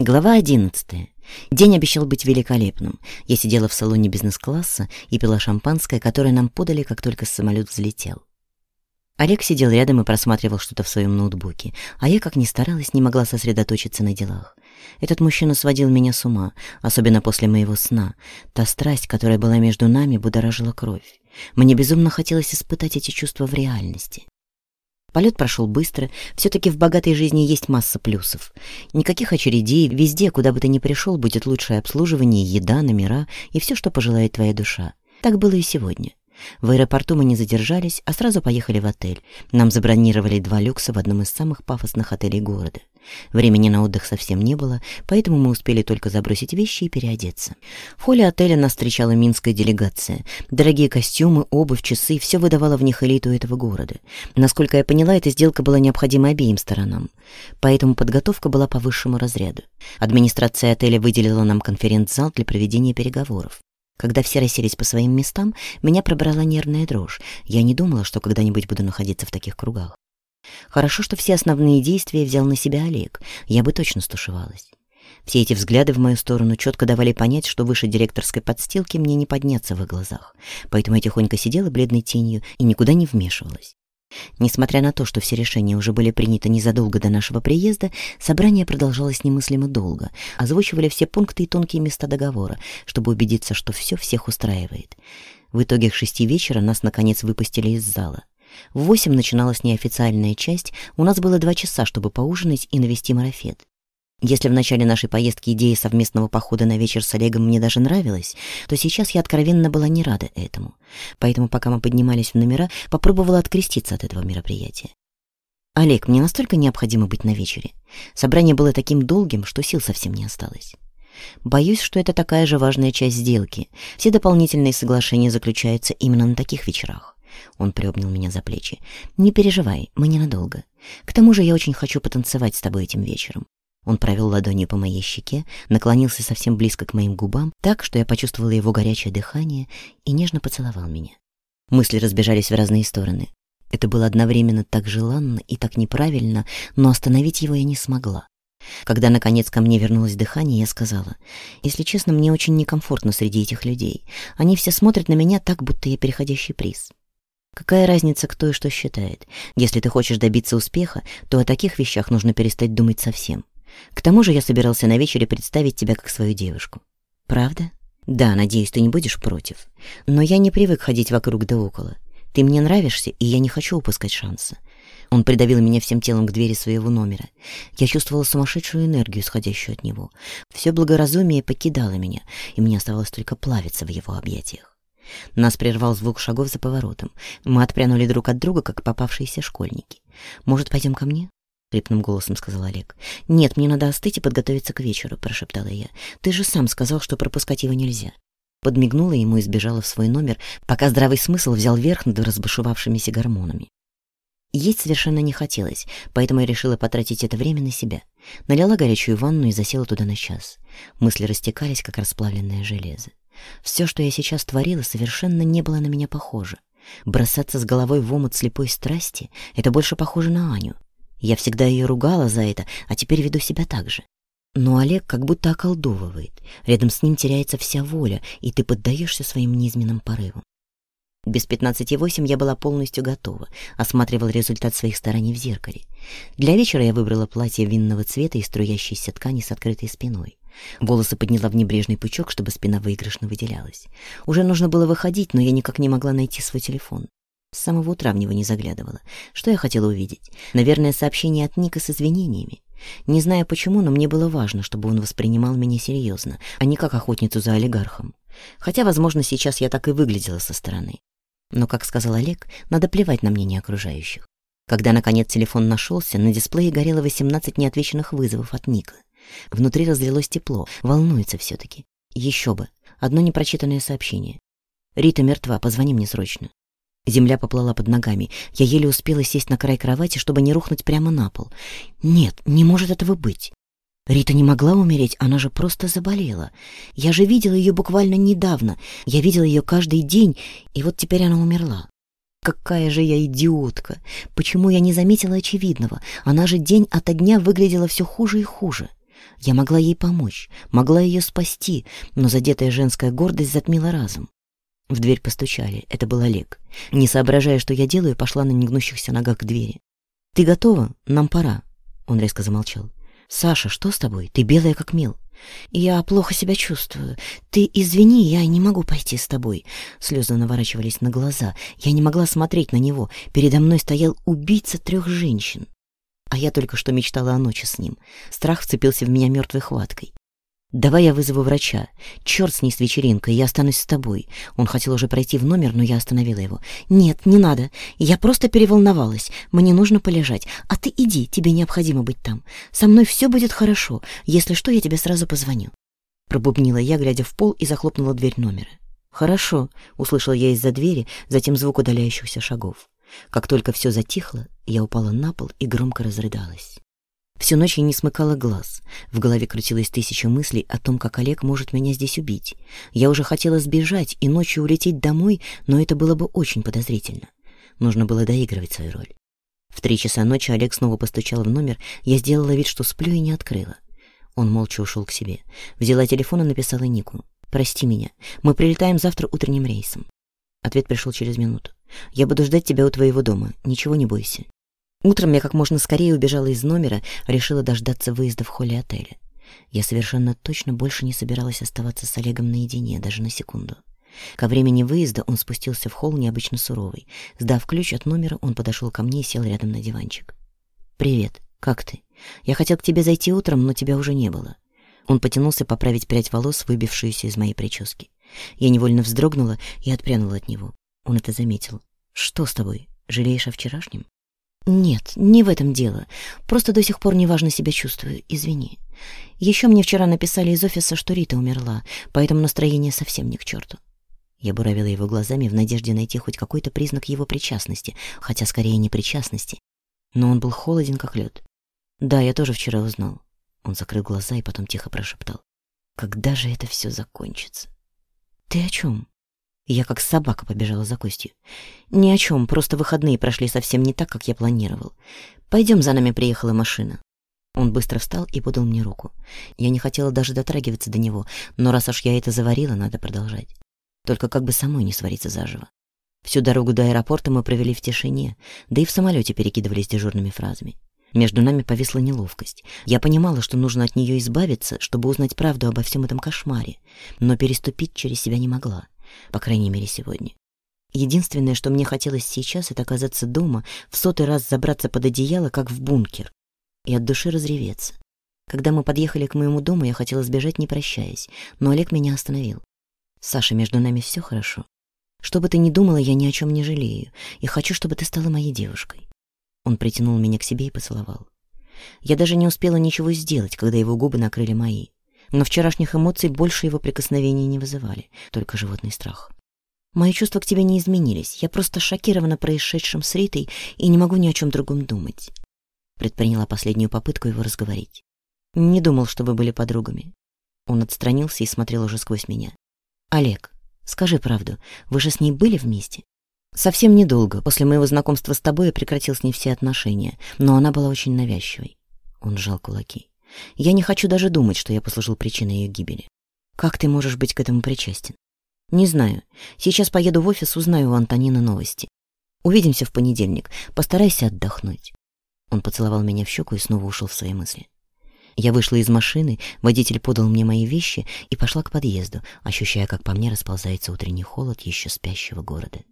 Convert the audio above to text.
Глава одиннадцатая. День обещал быть великолепным. Я сидела в салоне бизнес-класса и пила шампанское, которое нам подали, как только самолет взлетел. Олег сидел рядом и просматривал что-то в своем ноутбуке, а я, как ни старалась, не могла сосредоточиться на делах. Этот мужчина сводил меня с ума, особенно после моего сна. Та страсть, которая была между нами, будоражила кровь. Мне безумно хотелось испытать эти чувства в реальности. Полет прошел быстро, все-таки в богатой жизни есть масса плюсов. Никаких очередей, везде, куда бы ты ни пришел, будет лучшее обслуживание, еда, номера и все, что пожелает твоя душа. Так было и сегодня. В аэропорту мы не задержались, а сразу поехали в отель. Нам забронировали два люкса в одном из самых пафосных отелей города. Времени на отдых совсем не было, поэтому мы успели только забросить вещи и переодеться. В холле отеля нас встречала минская делегация. Дорогие костюмы, обувь, часы — все выдавало в них элиту этого города. Насколько я поняла, эта сделка была необходима обеим сторонам. Поэтому подготовка была по высшему разряду. Администрация отеля выделила нам конференц-зал для проведения переговоров. Когда все расселись по своим местам, меня пробрала нервная дрожь. Я не думала, что когда-нибудь буду находиться в таких кругах. Хорошо, что все основные действия взял на себя Олег. Я бы точно стушевалась. Все эти взгляды в мою сторону четко давали понять, что выше директорской подстилки мне не подняться в их глазах. Поэтому я тихонько сидела бледной тенью и никуда не вмешивалась. Несмотря на то, что все решения уже были приняты незадолго до нашего приезда, собрание продолжалось немыслимо долго. Озвучивали все пункты и тонкие места договора, чтобы убедиться, что все всех устраивает. В итоге к шести вечера нас, наконец, выпустили из зала. В восемь начиналась неофициальная часть, у нас было два часа, чтобы поужинать и навести марафет. Если в начале нашей поездки идея совместного похода на вечер с Олегом мне даже нравилась, то сейчас я откровенно была не рада этому. Поэтому, пока мы поднимались в номера, попробовала откреститься от этого мероприятия. «Олег, мне настолько необходимо быть на вечере. Собрание было таким долгим, что сил совсем не осталось. Боюсь, что это такая же важная часть сделки. Все дополнительные соглашения заключаются именно на таких вечерах». Он приобнял меня за плечи. «Не переживай, мы ненадолго. К тому же я очень хочу потанцевать с тобой этим вечером. Он провел ладонью по моей щеке, наклонился совсем близко к моим губам, так, что я почувствовала его горячее дыхание и нежно поцеловал меня. Мысли разбежались в разные стороны. Это было одновременно так желанно и так неправильно, но остановить его я не смогла. Когда, наконец, ко мне вернулось дыхание, я сказала, «Если честно, мне очень некомфортно среди этих людей. Они все смотрят на меня так, будто я переходящий приз». Какая разница, кто и что считает? Если ты хочешь добиться успеха, то о таких вещах нужно перестать думать совсем. К тому же я собирался на вечере представить тебя как свою девушку. Правда? Да, надеюсь, ты не будешь против. Но я не привык ходить вокруг да около. Ты мне нравишься, и я не хочу упускать шанса. Он придавил меня всем телом к двери своего номера. Я чувствовала сумасшедшую энергию, исходящую от него. Все благоразумие покидало меня, и мне оставалось только плавиться в его объятиях. Нас прервал звук шагов за поворотом. Мы отпрянули друг от друга, как попавшиеся школьники. «Может, пойдем ко мне?» — хрипным голосом сказал Олег. «Нет, мне надо остыть и подготовиться к вечеру», — прошептала я. «Ты же сам сказал, что пропускать его нельзя». Подмигнула ему и сбежала в свой номер, пока здравый смысл взял верх над разбушевавшимися гормонами. Есть совершенно не хотелось, поэтому я решила потратить это время на себя. Налила горячую ванну и засела туда на час. Мысли растекались, как расплавленное железо. Все, что я сейчас творила, совершенно не было на меня похоже. Бросаться с головой в омут слепой страсти — это больше похоже на Аню. Я всегда ее ругала за это, а теперь веду себя так же. Но Олег как будто околдовывает. Рядом с ним теряется вся воля, и ты поддаешься своим низменным порывам. Без пятнадцати восемь я была полностью готова, осматривал результат своих стараний в зеркале. Для вечера я выбрала платье винного цвета и струящейся ткани с открытой спиной. Волосы подняла в небрежный пучок, чтобы спина выигрышно выделялась. Уже нужно было выходить, но я никак не могла найти свой телефон. С самого утра в него не заглядывала. Что я хотела увидеть? Наверное, сообщение от Ника с извинениями. Не знаю почему, но мне было важно, чтобы он воспринимал меня серьезно, а не как охотницу за олигархом. Хотя, возможно, сейчас я так и выглядела со стороны. Но, как сказал Олег, надо плевать на мнение окружающих. Когда, наконец, телефон нашелся, на дисплее горело 18 неотвеченных вызовов от Ника. Внутри разлилось тепло, волнуется все-таки. Еще бы. Одно непрочитанное сообщение. «Рита мертва, позвони мне срочно». Земля поплыла под ногами. Я еле успела сесть на край кровати, чтобы не рухнуть прямо на пол. Нет, не может этого быть. Рита не могла умереть, она же просто заболела. Я же видела ее буквально недавно. Я видела ее каждый день, и вот теперь она умерла. Какая же я идиотка! Почему я не заметила очевидного? Она же день ото дня выглядела все хуже и хуже. Я могла ей помочь, могла ее спасти, но задетая женская гордость затмила разум. В дверь постучали. Это был Олег. Не соображая, что я делаю, пошла на негнущихся ногах к двери. «Ты готова? Нам пора». Он резко замолчал. «Саша, что с тобой? Ты белая как мел». «Я плохо себя чувствую. Ты извини, я не могу пойти с тобой». Слезы наворачивались на глаза. Я не могла смотреть на него. Передо мной стоял убийца трех женщин. А я только что мечтала о ночи с ним. Страх вцепился в меня мертвой хваткой. «Давай я вызову врача. Черт с ней с вечеринкой, я останусь с тобой». Он хотел уже пройти в номер, но я остановила его. «Нет, не надо. Я просто переволновалась. Мне нужно полежать. А ты иди, тебе необходимо быть там. Со мной все будет хорошо. Если что, я тебе сразу позвоню». Пробубнила я, глядя в пол, и захлопнула дверь номера. «Хорошо», — услышал я из-за двери, затем звук удаляющихся шагов. Как только все затихло, я упала на пол и громко разрыдалась. Всю ночь я не смыкала глаз. В голове крутилось тысяча мыслей о том, как Олег может меня здесь убить. Я уже хотела сбежать и ночью улететь домой, но это было бы очень подозрительно. Нужно было доигрывать свою роль. В три часа ночи Олег снова постучал в номер. Я сделала вид, что сплю и не открыла. Он молча ушел к себе. Взяла телефон и написала Нику. «Прости меня. Мы прилетаем завтра утренним рейсом». Ответ пришел через минуту. «Я буду ждать тебя у твоего дома. Ничего не бойся. Утром я как можно скорее убежала из номера, решила дождаться выезда в холле отеля. Я совершенно точно больше не собиралась оставаться с Олегом наедине, даже на секунду. Ко времени выезда он спустился в холл необычно суровый. Сдав ключ от номера, он подошел ко мне и сел рядом на диванчик. «Привет, как ты? Я хотел к тебе зайти утром, но тебя уже не было». Он потянулся поправить прядь волос, выбившуюся из моей прически. Я невольно вздрогнула и отпрянула от него. Он это заметил. «Что с тобой? Жалеешь о вчерашнем?» Нет, не в этом дело. Просто до сих пор неважно себя чувствую. Извини. Еще мне вчера написали из офиса, что Рита умерла, поэтому настроение совсем не к черту. Я буравила его глазами в надежде найти хоть какой-то признак его причастности, хотя скорее не причастности. Но он был холоден, как лед. Да, я тоже вчера узнал. Он закрыл глаза и потом тихо прошептал. Когда же это все закончится? Ты о чем? Я как собака побежала за Костью. Ни о чем, просто выходные прошли совсем не так, как я планировал. Пойдем, за нами приехала машина. Он быстро встал и подал мне руку. Я не хотела даже дотрагиваться до него, но раз уж я это заварила, надо продолжать. Только как бы самой не свариться заживо. Всю дорогу до аэропорта мы провели в тишине, да и в самолете перекидывались дежурными фразами. Между нами повисла неловкость. Я понимала, что нужно от нее избавиться, чтобы узнать правду обо всем этом кошмаре, но переступить через себя не могла по крайней мере сегодня. Единственное, что мне хотелось сейчас, это оказаться дома, в сотый раз забраться под одеяло, как в бункер, и от души разреветься. Когда мы подъехали к моему дому, я хотела сбежать, не прощаясь, но Олег меня остановил. «Саша, между нами все хорошо. Что бы ты ни думала, я ни о чем не жалею, и хочу, чтобы ты стала моей девушкой». Он притянул меня к себе и поцеловал. Я даже не успела ничего сделать, когда его губы накрыли мои но вчерашних эмоций больше его прикосновений не вызывали, только животный страх. Мои чувства к тебе не изменились, я просто шокирована происшедшим с Ритой и не могу ни о чем другом думать. Предприняла последнюю попытку его разговорить. Не думал, что вы были подругами. Он отстранился и смотрел уже сквозь меня. Олег, скажи правду, вы же с ней были вместе? Совсем недолго. После моего знакомства с тобой я прекратил с ней все отношения, но она была очень навязчивой. Он сжал кулаки. Я не хочу даже думать, что я послужил причиной ее гибели. Как ты можешь быть к этому причастен? Не знаю. Сейчас поеду в офис, узнаю у Антонины новости. Увидимся в понедельник. Постарайся отдохнуть. Он поцеловал меня в щеку и снова ушел в свои мысли. Я вышла из машины, водитель подал мне мои вещи и пошла к подъезду, ощущая, как по мне расползается утренний холод еще спящего города.